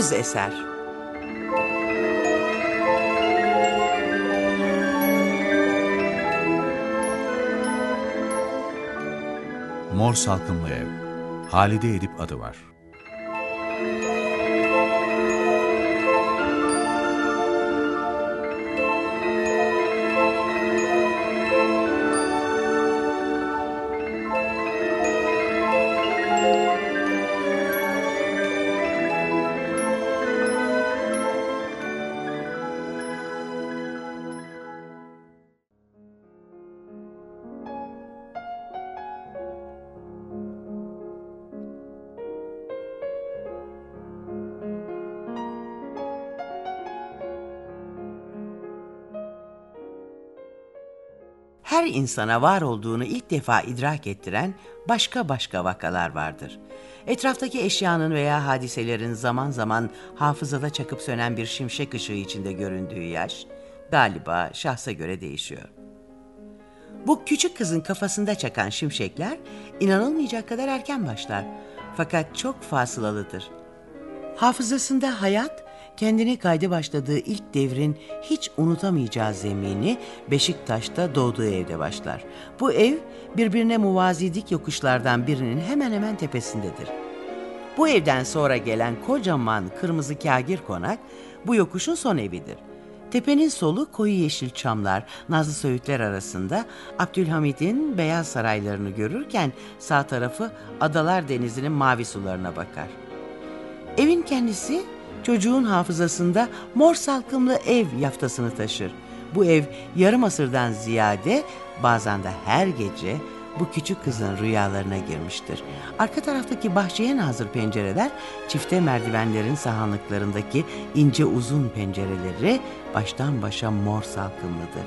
Yüz eser. Mor Salkımlı Ev. Halide Edip adı var. Her insana var olduğunu ilk defa idrak ettiren başka başka vakalar vardır. Etraftaki eşyanın veya hadiselerin zaman zaman hafızada çakıp sönen bir şimşek ışığı içinde göründüğü yaş, galiba şahsa göre değişiyor. Bu küçük kızın kafasında çakan şimşekler inanılmayacak kadar erken başlar. Fakat çok fasılalıdır. Hafızasında hayat, kendini kaydı başladığı ilk devrin hiç unutamayacağı zemini Beşiktaş'ta doğduğu evde başlar. Bu ev birbirine muvazi dik yokuşlardan birinin hemen hemen tepesindedir. Bu evden sonra gelen kocaman kırmızı kagir konak bu yokuşun son evidir. Tepenin solu koyu yeşil çamlar, nazlı söğütler arasında Abdülhamid'in beyaz saraylarını görürken sağ tarafı Adalar Denizi'nin mavi sularına bakar. Evin kendisi çocuğun hafızasında mor salkımlı ev yaftasını taşır. Bu ev yarım asırdan ziyade bazen de her gece bu küçük kızın rüyalarına girmiştir. Arka taraftaki bahçeye nazır pencereler çifte merdivenlerin sahanlıklarındaki ince uzun pencereleri baştan başa mor salkımlıdır.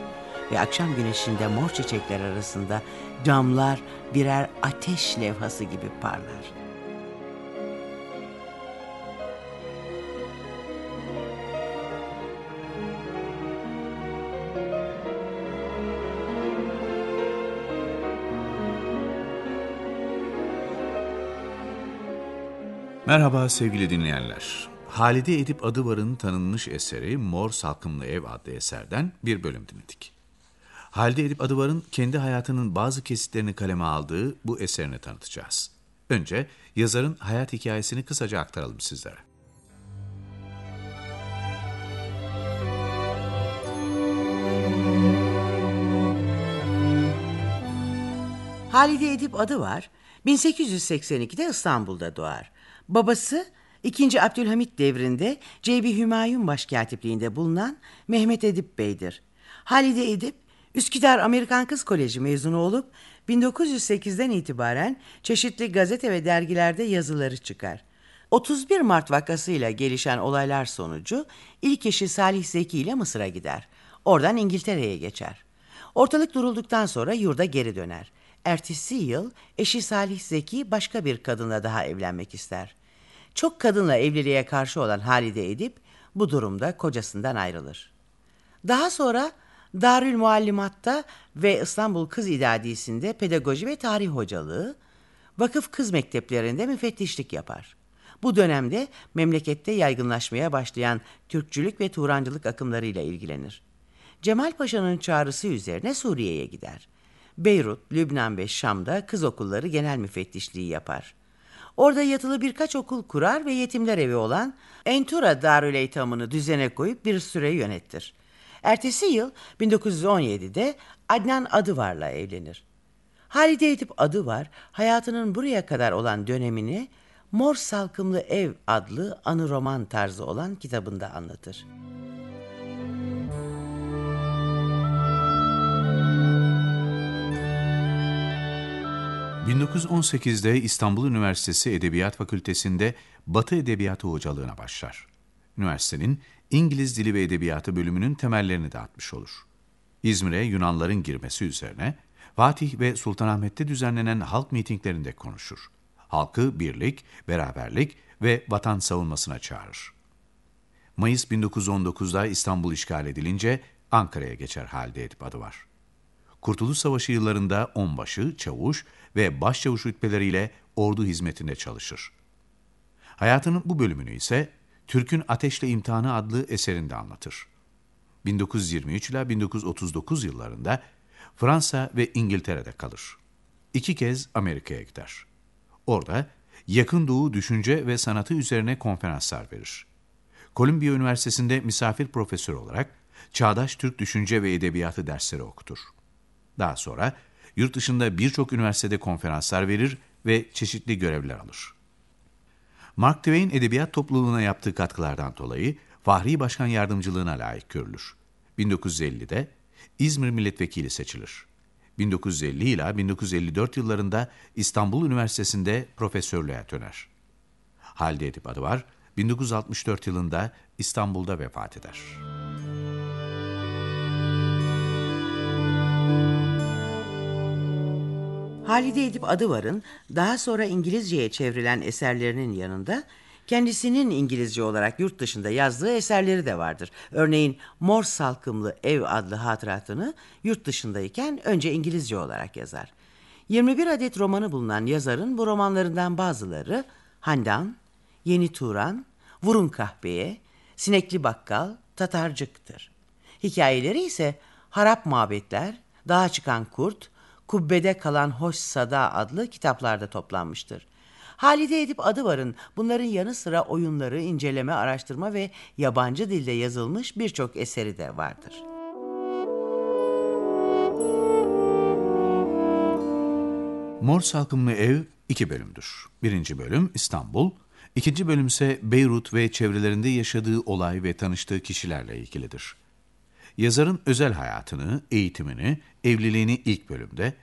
Ve akşam güneşinde mor çiçekler arasında camlar birer ateş levhası gibi parlar. Merhaba sevgili dinleyenler. Halide Edip Adıvar'ın tanınmış eseri Mor Salkımlı Ev adlı eserden bir bölüm dinledik. Halide Edip Adıvar'ın kendi hayatının bazı kesitlerini kaleme aldığı bu eserini tanıtacağız. Önce yazarın hayat hikayesini kısaca aktaralım sizlere. Halide Edip adı var. 1882'de İstanbul'da doğar. Babası 2. Abdülhamit devrinde Ceybi Hümayun Başkatipliğinde bulunan Mehmet Edip Bey'dir. Halide Edip Üsküdar Amerikan Kız Koleji mezunu olup 1908'den itibaren çeşitli gazete ve dergilerde yazıları çıkar. 31 Mart vakasıyla gelişen olaylar sonucu ilk eşi Salih Zeki ile Mısır'a gider. Oradan İngiltere'ye geçer. Ortalık durulduktan sonra yurda geri döner. Ertesi yıl eşi Salih Zeki başka bir kadınla daha evlenmek ister. Çok kadınla evliliğe karşı olan Halide Edip bu durumda kocasından ayrılır. Daha sonra Darül Muallimat'ta ve İstanbul Kız İdadisi'nde pedagoji ve tarih hocalığı, vakıf kız mekteplerinde müfettişlik yapar. Bu dönemde memlekette yaygınlaşmaya başlayan Türkçülük ve Turancılık akımlarıyla ilgilenir. Cemal Paşa'nın çağrısı üzerine Suriye'ye gider. Beyrut, Lübnan ve Şam'da kız okulları genel müfettişliği yapar. Orada yatılı birkaç okul kurar ve yetimler evi olan Entura Darül Eytam'ını düzene koyup bir süre yönettir. Ertesi yıl 1917'de Adnan Adıvar'la evlenir. Halide Edip Adıvar hayatının buraya kadar olan dönemini Mor Salkımlı Ev adlı anı roman tarzı olan kitabında anlatır. 1918'de İstanbul Üniversitesi Edebiyat Fakültesi'nde Batı Edebiyatı hocalığına başlar. Üniversitenin İngiliz Dili ve Edebiyatı bölümünün temellerini de atmış olur. İzmir'e Yunanların girmesi üzerine Fatih ve Sultanahmet'te düzenlenen halk mitinglerinde konuşur. Halkı birlik, beraberlik ve vatan savunmasına çağırır. Mayıs 1919'da İstanbul işgal edilince Ankara'ya geçer halde edip adı var. Kurtuluş Savaşı yıllarında onbaşı, çavuş ve başçavuş rütbeleriyle ordu hizmetinde çalışır. Hayatının bu bölümünü ise Türk'ün Ateşle İmtihanı adlı eserinde anlatır. 1923 ile 1939 yıllarında Fransa ve İngiltere'de kalır. İki kez Amerika'ya gider. Orada yakın doğu düşünce ve sanatı üzerine konferanslar verir. Columbia Üniversitesi'nde misafir profesör olarak çağdaş Türk düşünce ve edebiyatı dersleri okutur. Daha sonra yurt dışında birçok üniversitede konferanslar verir ve çeşitli görevler alır. Mark Twain edebiyat topluluğuna yaptığı katkılardan dolayı Fahri Başkan Yardımcılığına layık görülür. 1950'de İzmir Milletvekili seçilir. 1950 ila 1954 yıllarında İstanbul Üniversitesi'nde profesörlüğe döner. Halide Edip adı var, 1964 yılında İstanbul'da vefat eder. Halide Edip Adıvar'ın daha sonra İngilizceye çevrilen eserlerinin yanında kendisinin İngilizce olarak yurt dışında yazdığı eserleri de vardır. Örneğin Mor Salkımlı Ev adlı hatıratını yurt dışındayken önce İngilizce olarak yazar. 21 adet romanı bulunan yazarın bu romanlarından bazıları Handan, Yeni Turan, Vurun Kahveye, Sinekli Bakkal, Tatarcık'tır. Hikayeleri ise Harap Mabetler, Dağa Çıkan Kurt, Kubbede Kalan Hoş Sada adlı kitaplarda toplanmıştır. Halide Edip Adıvar'ın bunların yanı sıra oyunları, inceleme, araştırma ve yabancı dilde yazılmış birçok eseri de vardır. Mor Salkımlı Ev iki bölümdür. Birinci bölüm İstanbul, ikinci bölüm ise Beyrut ve çevrelerinde yaşadığı olay ve tanıştığı kişilerle ilgilidir. Yazarın özel hayatını, eğitimini, evliliğini ilk bölümde,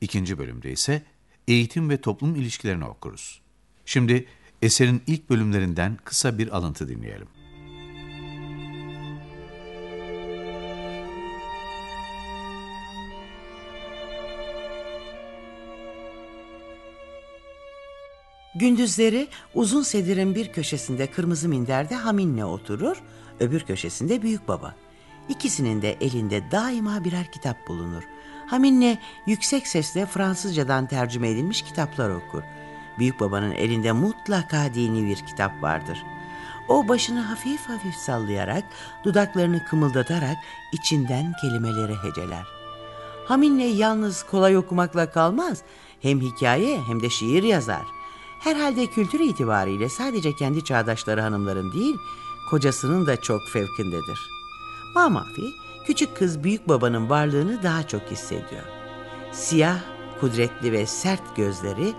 ikinci bölümde ise eğitim ve toplum ilişkilerini okuruz. Şimdi eserin ilk bölümlerinden kısa bir alıntı dinleyelim. Gündüzleri uzun sedirin bir köşesinde kırmızı minderde Haminle oturur, öbür köşesinde büyük baba. İkisinin de elinde daima birer kitap bulunur. Haminle yüksek sesle Fransızcadan tercüme edilmiş kitaplar okur. Büyük babanın elinde mutlaka dini bir kitap vardır. O başını hafif hafif sallayarak, dudaklarını kımıldatarak içinden kelimeleri heceler. Haminle yalnız kolay okumakla kalmaz, hem hikaye hem de şiir yazar. Herhalde kültür itibariyle sadece kendi çağdaşları hanımların değil, kocasının da çok fevkindedir. Mamafi, küçük kız büyük babanın varlığını daha çok hissediyor. Siyah, kudretli ve sert gözleri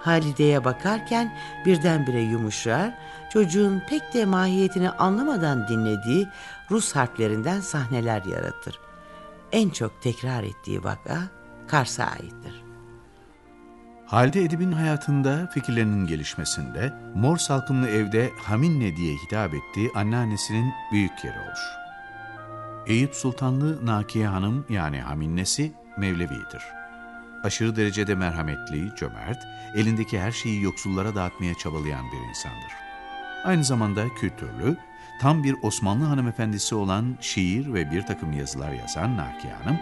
Halide'ye bakarken birdenbire yumuşar, çocuğun pek de mahiyetini anlamadan dinlediği Rus harflerinden sahneler yaratır. En çok tekrar ettiği vaka Kars'a aittir. Halide Edip'in hayatında fikirlerinin gelişmesinde Mor Salkımlı Evde Haminne diye hitap ettiği anneannesinin büyük yeri olur. Eyüp Sultanlı Nakiye Hanım yani Haminnesi Mevlevi'dir. Aşırı derecede merhametli, cömert, elindeki her şeyi yoksullara dağıtmaya çabalayan bir insandır. Aynı zamanda kültürlü, tam bir Osmanlı hanımefendisi olan şiir ve bir takım yazılar yazan Nakiye Hanım,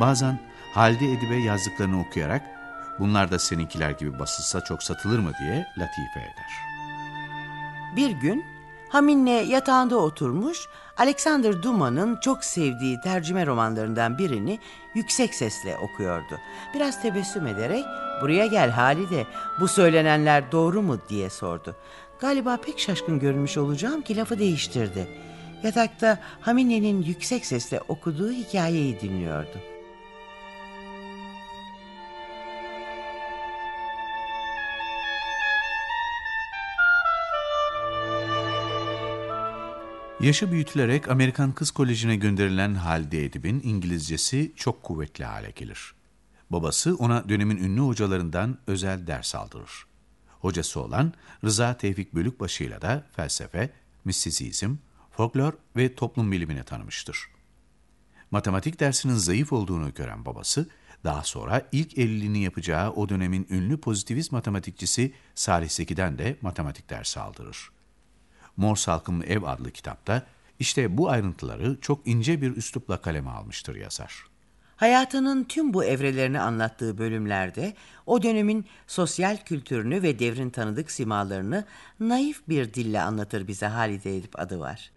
bazen Halide Edip'e yazdıklarını okuyarak bunlar da seninkiler gibi basılsa çok satılır mı diye latife eder. Bir gün Haminle yatağında oturmuş, Alexander Dumas'ın çok sevdiği tercüme romanlarından birini yüksek sesle okuyordu. Biraz tebessüm ederek, buraya gel Halide, bu söylenenler doğru mu diye sordu. Galiba pek şaşkın görünmüş olacağım ki lafı değiştirdi. Yatakta Hamine'nin yüksek sesle okuduğu hikayeyi dinliyordu. Yaşı büyütülerek Amerikan Kız Koleji'ne gönderilen Halide Edip'in İngilizcesi çok kuvvetli hale gelir. Babası ona dönemin ünlü hocalarından özel ders aldırır. Hocası olan Rıza Tevfik Bölükbaşı ile de felsefe, mistisizm, folklor ve toplum bilimini tanımıştır. Matematik dersinin zayıf olduğunu gören babası, daha sonra ilk evliliğini yapacağı o dönemin ünlü pozitivist matematikçisi Salih Seki'den de matematik dersi aldırır. Mor Salkımlı Ev adlı kitapta işte bu ayrıntıları çok ince bir üslupla kaleme almıştır yazar. Hayatının tüm bu evrelerini anlattığı bölümlerde o dönemin sosyal kültürünü ve devrin tanıdık simalarını naif bir dille anlatır bize Halide Edip adı var.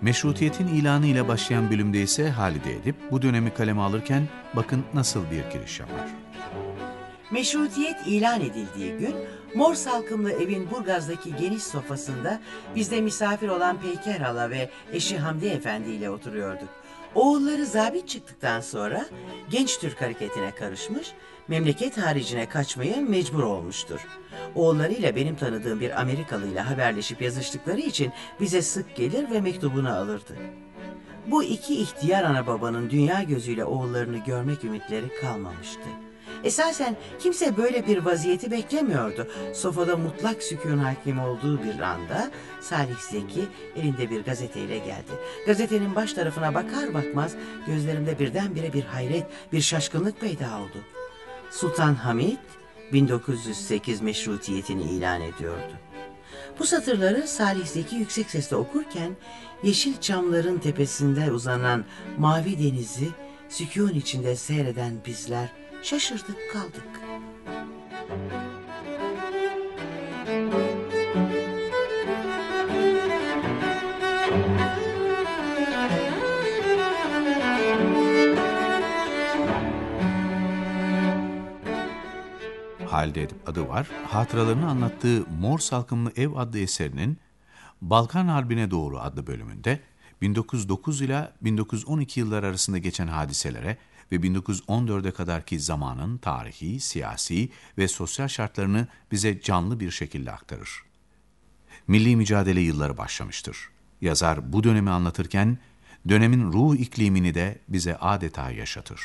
Meşrutiyetin ilanı ile başlayan bölümde ise Halide Edip bu dönemi kaleme alırken bakın nasıl bir giriş yapar. Meşrutiyet ilan edildiği gün mor salkımlı evin Burgaz'daki geniş sofasında bizde misafir olan Peyker Hala ve eşi Hamdi Efendi ile oturuyorduk. Oğulları zabit çıktıktan sonra genç Türk hareketine karışmış, memleket haricine kaçmaya mecbur olmuştur. Oğullarıyla benim tanıdığım bir Amerikalı ile haberleşip yazıştıkları için bize sık gelir ve mektubunu alırdı. Bu iki ihtiyar ana babanın dünya gözüyle oğullarını görmek ümitleri kalmamıştı. Esasen kimse böyle bir vaziyeti beklemiyordu. Sofada mutlak sükun hakim olduğu bir anda Salih Zeki elinde bir gazeteyle geldi. Gazetenin baş tarafına bakar bakmaz gözlerimde birdenbire bir hayret, bir şaşkınlık peyda oldu. Sultan Hamid 1908 meşrutiyetini ilan ediyordu. Bu satırları Salih Zeki yüksek sesle okurken yeşil çamların tepesinde uzanan mavi denizi sükun içinde seyreden bizler şaşırdık kaldık. Halide adı var, hatıralarını anlattığı Mor Salkımlı Ev adlı eserinin Balkan Harbi'ne doğru adlı bölümünde 1909 ile 1912 yıllar arasında geçen hadiselere ve 1914'e kadarki zamanın tarihi, siyasi ve sosyal şartlarını bize canlı bir şekilde aktarır. Milli mücadele yılları başlamıştır. Yazar bu dönemi anlatırken dönemin ruh iklimini de bize adeta yaşatır.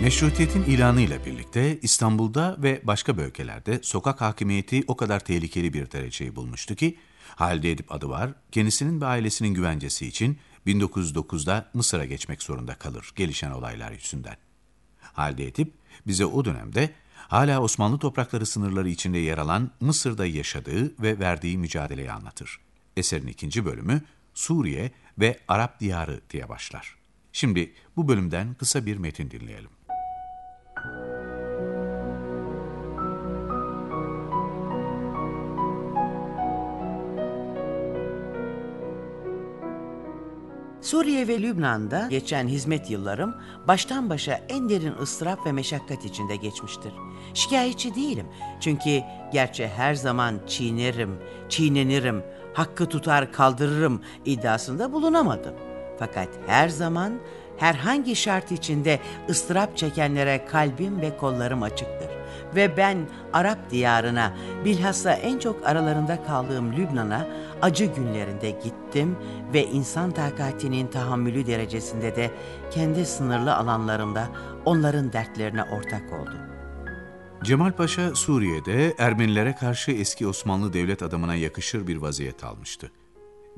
Meşrutiyetin ilanı ile birlikte İstanbul'da ve başka bölgelerde sokak hakimiyeti o kadar tehlikeli bir dereceyi bulmuştu ki, Halide Edip adı var, kendisinin ve ailesinin güvencesi için 1909'da Mısır'a geçmek zorunda kalır gelişen olaylar yüzünden. Halide Edip bize o dönemde hala Osmanlı toprakları sınırları içinde yer alan Mısır'da yaşadığı ve verdiği mücadeleyi anlatır. Eserin ikinci bölümü Suriye ve Arap diyarı diye başlar. Şimdi bu bölümden kısa bir metin dinleyelim. Suriye ve Lübnan'da geçen hizmet yıllarım baştan başa en derin ıstırap ve meşakkat içinde geçmiştir. Şikayetçi değilim çünkü gerçi her zaman çiğnerim, çiğnenirim, hakkı tutar kaldırırım iddiasında bulunamadım. Fakat her zaman herhangi şart içinde ıstırap çekenlere kalbim ve kollarım açıktır. Ve ben Arap diyarına, bilhassa en çok aralarında kaldığım Lübnan'a acı günlerinde gittim ve insan takatinin tahammülü derecesinde de kendi sınırlı alanlarımda onların dertlerine ortak oldum. Cemal Paşa Suriye'de Ermenilere karşı eski Osmanlı devlet adamına yakışır bir vaziyet almıştı.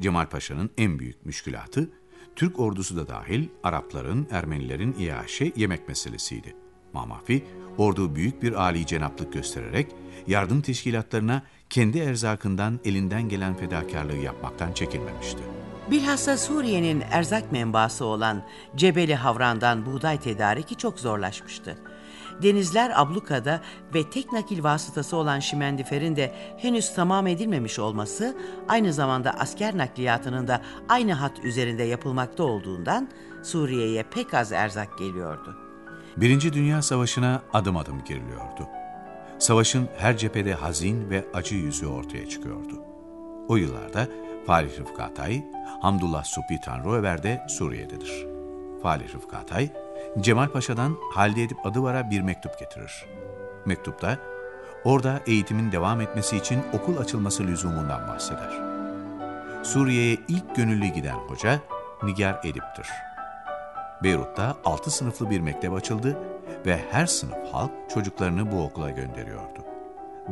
Cemal Paşa'nın en büyük müşkülatı Türk ordusu da dahil Arapların, Ermenilerin iaşe yemek meselesiydi. Mamafi, ordu büyük bir âli cenaplık göstererek yardım teşkilatlarına kendi erzakından elinden gelen fedakarlığı yapmaktan çekinmemişti. Bilhassa Suriye'nin erzak menbaası olan Cebeli Havran'dan buğday tedariki çok zorlaşmıştı. Denizler ablukada ve tek nakil vasıtası olan şimendiferin de henüz tamam edilmemiş olması aynı zamanda asker nakliyatının da aynı hat üzerinde yapılmakta olduğundan Suriye'ye pek az erzak geliyordu. Birinci Dünya Savaşı'na adım adım giriliyordu. Savaşın her cephede hazin ve acı yüzü ortaya çıkıyordu. O yıllarda Falih Rıfkı Atay, Hamdullah Supi Tanrıöver de Suriye'dedir. Falih Rıfkı Atay, Cemal Paşa'dan Halide Edip Adıvar'a bir mektup getirir. Mektupta, orada eğitimin devam etmesi için okul açılması lüzumundan bahseder. Suriye'ye ilk gönüllü giden hoca Nigar Edip'tir. Beyrut'ta 6 sınıflı bir mektep açıldı ve her sınıf halk çocuklarını bu okula gönderiyordu.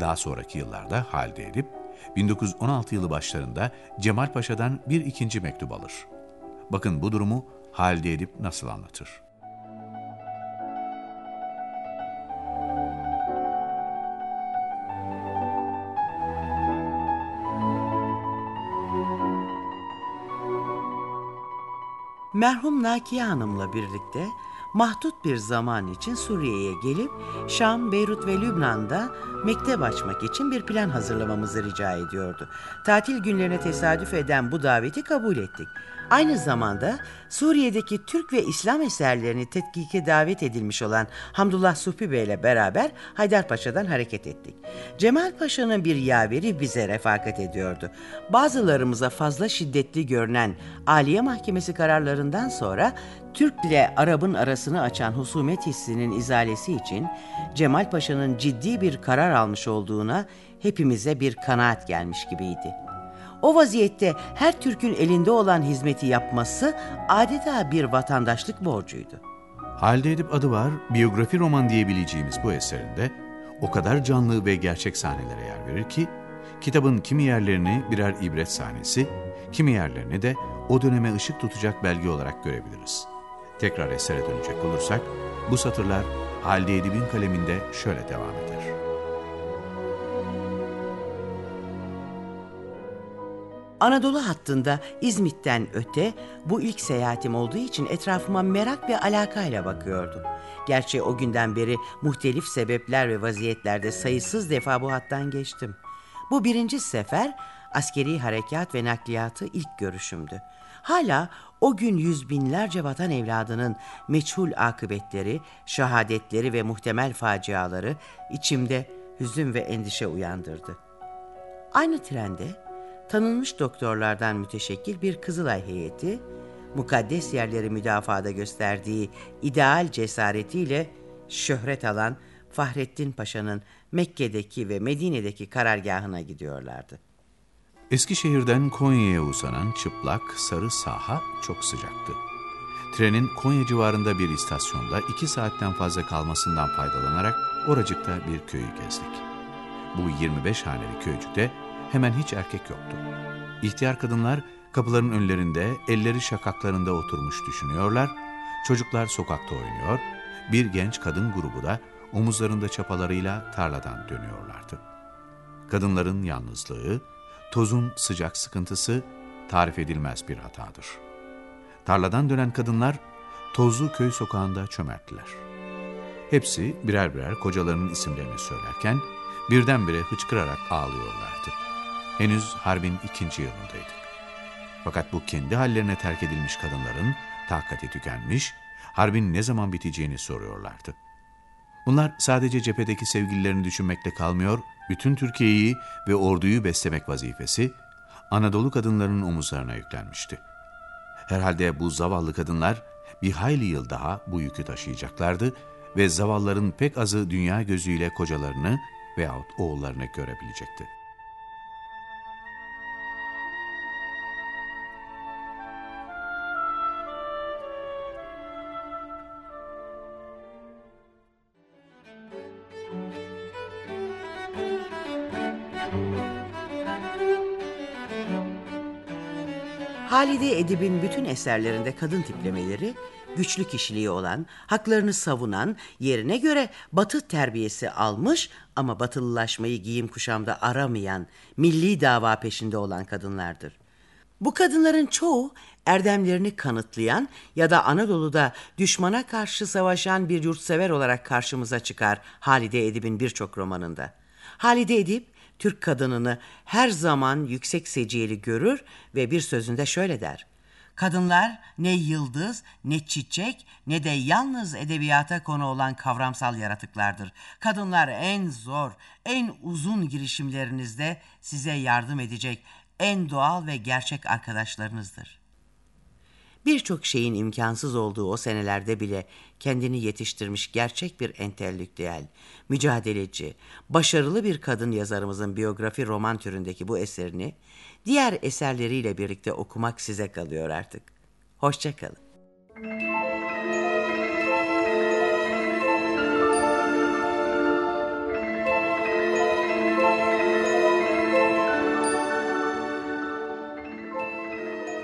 Daha sonraki yıllarda Halide Edip, 1916 yılı başlarında Cemal Paşa'dan bir ikinci mektup alır. Bakın bu durumu Halide Edip nasıl anlatır? Merhum Nakiye Hanım'la birlikte mahdut bir zaman için Suriye'ye gelip Şam, Beyrut ve Lübnan'da mektep açmak için bir plan hazırlamamızı rica ediyordu. Tatil günlerine tesadüf eden bu daveti kabul ettik. Aynı zamanda Suriye'deki Türk ve İslam eserlerini tetkike davet edilmiş olan Hamdullah Supi Bey ile beraber Haydarpaşa'dan hareket ettik. Cemal Paşa'nın bir yaveri bize refakat ediyordu. Bazılarımıza fazla şiddetli görünen Aliye Mahkemesi kararlarından sonra Türk ile Arap'ın arasını açan husumet hissinin izalesi için Cemal Paşa'nın ciddi bir karar almış olduğuna hepimize bir kanaat gelmiş gibiydi. O vaziyette her Türk'ün elinde olan hizmeti yapması adeta bir vatandaşlık borcuydu. Halide Edip adı var, biyografi roman diyebileceğimiz bu eserinde o kadar canlı ve gerçek sahnelere yer verir ki, kitabın kimi yerlerini birer ibret sahnesi, kimi yerlerini de o döneme ışık tutacak belge olarak görebiliriz. Tekrar esere dönecek olursak, bu satırlar Halide Edip'in kaleminde şöyle devam eder. Anadolu hattında İzmit'ten öte bu ilk seyahatim olduğu için etrafıma merak ve alakayla bakıyordum. Gerçi o günden beri muhtelif sebepler ve vaziyetlerde sayısız defa bu hattan geçtim. Bu birinci sefer askeri harekat ve nakliyatı ilk görüşümdü. Hala o gün yüz binlerce vatan evladının meçhul akıbetleri, şehadetleri ve muhtemel faciaları içimde hüzün ve endişe uyandırdı. Aynı trende tanınmış doktorlardan müteşekkil bir Kızılay heyeti, mukaddes yerleri müdafada gösterdiği ideal cesaretiyle şöhret alan Fahrettin Paşa'nın Mekke'deki ve Medine'deki karargahına gidiyorlardı. Eskişehir'den Konya'ya uzanan çıplak, sarı saha çok sıcaktı. Trenin Konya civarında bir istasyonda iki saatten fazla kalmasından faydalanarak oracıkta bir köyü gezdik. Bu 25 haneli köycükte hemen hiç erkek yoktu. İhtiyar kadınlar kapıların önlerinde, elleri şakaklarında oturmuş düşünüyorlar, çocuklar sokakta oynuyor, bir genç kadın grubu da omuzlarında çapalarıyla tarladan dönüyorlardı. Kadınların yalnızlığı, tozun sıcak sıkıntısı tarif edilmez bir hatadır. Tarladan dönen kadınlar tozlu köy sokağında çömerttiler. Hepsi birer birer kocalarının isimlerini söylerken birdenbire hıçkırarak ağlıyorlardı. Henüz harbin ikinci yılındaydık. Fakat bu kendi hallerine terk edilmiş kadınların takati tükenmiş, harbin ne zaman biteceğini soruyorlardı. Bunlar sadece cephedeki sevgililerini düşünmekle kalmıyor, bütün Türkiye'yi ve orduyu beslemek vazifesi Anadolu kadınlarının omuzlarına yüklenmişti. Herhalde bu zavallı kadınlar bir hayli yıl daha bu yükü taşıyacaklardı ve zavalların pek azı dünya gözüyle kocalarını veyahut oğullarını görebilecekti. Halide Edip'in bütün eserlerinde kadın tiplemeleri güçlü kişiliği olan, haklarını savunan, yerine göre batı terbiyesi almış ama batılılaşmayı giyim kuşamda aramayan, milli dava peşinde olan kadınlardır. Bu kadınların çoğu erdemlerini kanıtlayan ya da Anadolu'da düşmana karşı savaşan bir yurtsever olarak karşımıza çıkar Halide Edip'in birçok romanında. Halide Edip Türk kadınını her zaman yüksek seciyeli görür ve bir sözünde şöyle der. Kadınlar ne yıldız, ne çiçek, ne de yalnız edebiyata konu olan kavramsal yaratıklardır. Kadınlar en zor, en uzun girişimlerinizde size yardım edecek en doğal ve gerçek arkadaşlarınızdır. Birçok şeyin imkansız olduğu o senelerde bile kendini yetiştirmiş gerçek bir entelektüel, mücadeleci, başarılı bir kadın yazarımızın biyografi roman türündeki bu eserini diğer eserleriyle birlikte okumak size kalıyor artık. Hoşçakalın.